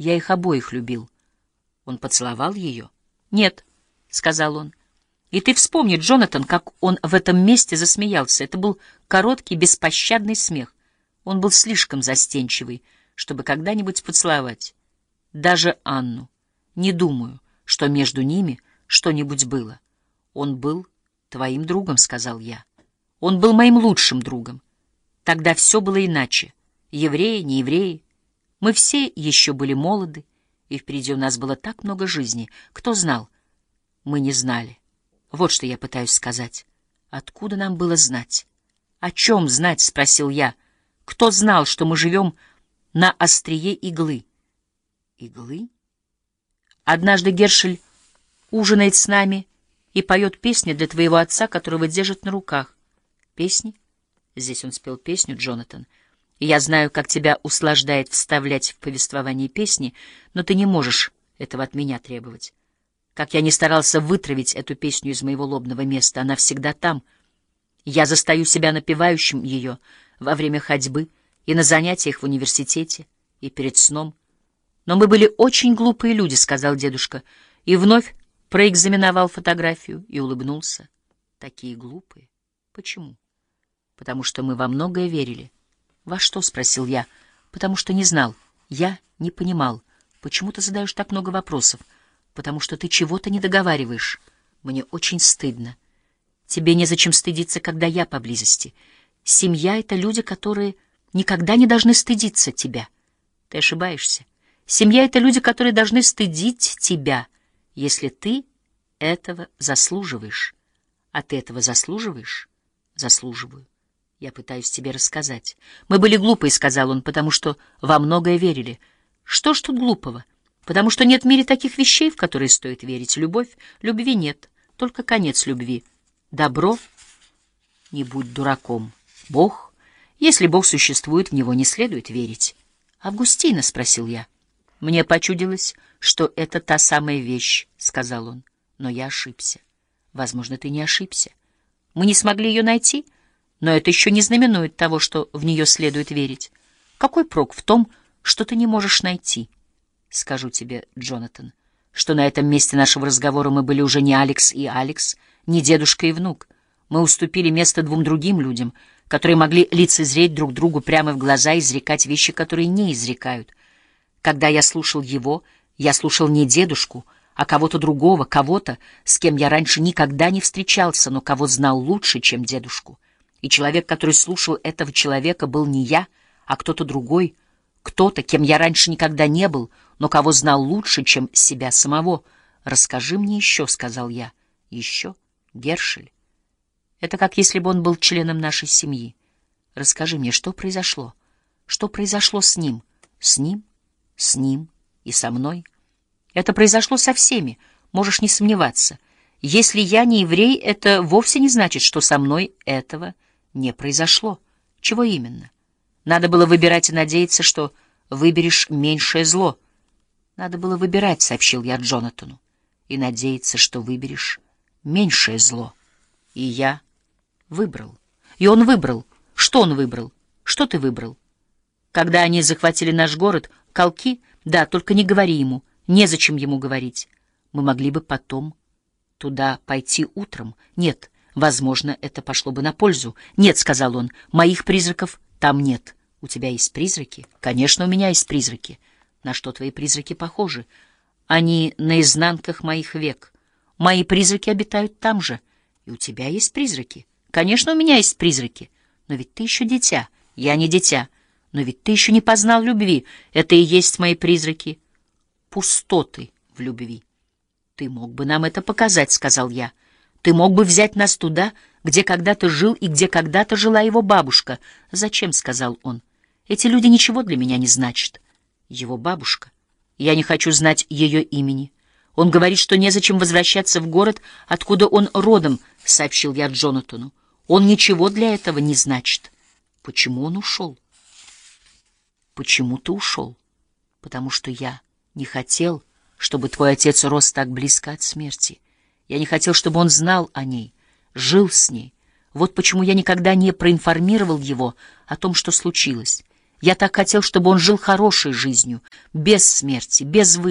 Я их обоих любил. Он поцеловал ее? Нет, — сказал он. И ты вспомни, Джонатан, как он в этом месте засмеялся. Это был короткий, беспощадный смех. Он был слишком застенчивый, чтобы когда-нибудь поцеловать. Даже Анну. Не думаю, что между ними что-нибудь было. Он был твоим другом, — сказал я. Он был моим лучшим другом. Тогда все было иначе. Евреи, не евреи. Мы все еще были молоды, и впереди у нас было так много жизни. Кто знал? Мы не знали. Вот что я пытаюсь сказать. Откуда нам было знать? О чем знать, спросил я. Кто знал, что мы живем на острие иглы? Иглы? Однажды Гершель ужинает с нами и поет песни для твоего отца, которого держит на руках. Песни? Здесь он спел песню, Джонатан. Я знаю, как тебя услаждает вставлять в повествование песни, но ты не можешь этого от меня требовать. Как я не старался вытравить эту песню из моего лобного места, она всегда там. Я застаю себя напевающим ее во время ходьбы и на занятиях в университете, и перед сном. Но мы были очень глупые люди, — сказал дедушка, и вновь проэкзаменовал фотографию и улыбнулся. Такие глупые. Почему? Потому что мы во многое верили. Во что? — спросил я. Потому что не знал. Я не понимал. Почему ты задаешь так много вопросов? — потому что ты чего-то не договариваешь. Мне очень стыдно. Тебе незачем стыдиться, когда я поблизости. Семья — это люди, которые никогда не должны стыдиться тебя. Ты ошибаешься. Семья — это люди, которые должны стыдить тебя, если ты этого заслуживаешь. А ты этого заслуживаешь? Заслуживаю. Я пытаюсь тебе рассказать. Мы были глупые, — сказал он, — потому что во многое верили. Что ж тут глупого? потому что нет в мире таких вещей, в которые стоит верить. Любовь, любви нет, только конец любви. Добро, не будь дураком. Бог, если Бог существует, в него не следует верить. Августина, — спросил я. Мне почудилось, что это та самая вещь, — сказал он, — но я ошибся. Возможно, ты не ошибся. Мы не смогли ее найти, но это еще не знаменует того, что в нее следует верить. Какой прок в том, что ты не можешь найти? — Скажу тебе, Джонатан, что на этом месте нашего разговора мы были уже не Алекс и Алекс, не дедушка и внук. Мы уступили место двум другим людям, которые могли лицезреть друг другу прямо в глаза и изрекать вещи, которые не изрекают. Когда я слушал его, я слушал не дедушку, а кого-то другого, кого-то, с кем я раньше никогда не встречался, но кого знал лучше, чем дедушку. И человек, который слушал этого человека, был не я, а кто-то другой, кто-то, кем я раньше никогда не был, но кого знал лучше, чем себя самого. «Расскажи мне еще», — сказал я. «Еще? Гершель?» Это как если бы он был членом нашей семьи. Расскажи мне, что произошло? Что произошло с ним? С ним? С ним? И со мной? Это произошло со всеми, можешь не сомневаться. Если я не еврей, это вовсе не значит, что со мной этого не произошло. Чего именно? Надо было выбирать и надеяться, что выберешь меньшее зло. Надо было выбирать, — сообщил я Джонатану, — и надеяться, что выберешь меньшее зло. И я выбрал. И он выбрал. Что он выбрал? Что ты выбрал? Когда они захватили наш город, колки, да, только не говори ему, незачем ему говорить. Мы могли бы потом туда пойти утром. Нет, возможно, это пошло бы на пользу. Нет, — сказал он, — моих призраков там нет. У тебя есть призраки? Конечно, у меня есть призраки. На что твои призраки похожи? Они на изнанках моих век. Мои призраки обитают там же. И у тебя есть призраки? Конечно, у меня есть призраки. Но ведь ты еще дитя. Я не дитя. Но ведь ты еще не познал любви. Это и есть мои призраки. Пустоты в любви. Ты мог бы нам это показать, — сказал я. Ты мог бы взять нас туда, где когда-то жил и где когда-то жила его бабушка. Зачем, — сказал он. Эти люди ничего для меня не значат. Его бабушка. Я не хочу знать ее имени. Он говорит, что незачем возвращаться в город, откуда он родом, — сообщил я Джонатану. Он ничего для этого не значит. Почему он ушел? Почему ты ушел? Потому что я не хотел, чтобы твой отец рос так близко от смерти. Я не хотел, чтобы он знал о ней, жил с ней. Вот почему я никогда не проинформировал его о том, что случилось. Я так хотел, чтобы он жил хорошей жизнью, без смерти, без вы.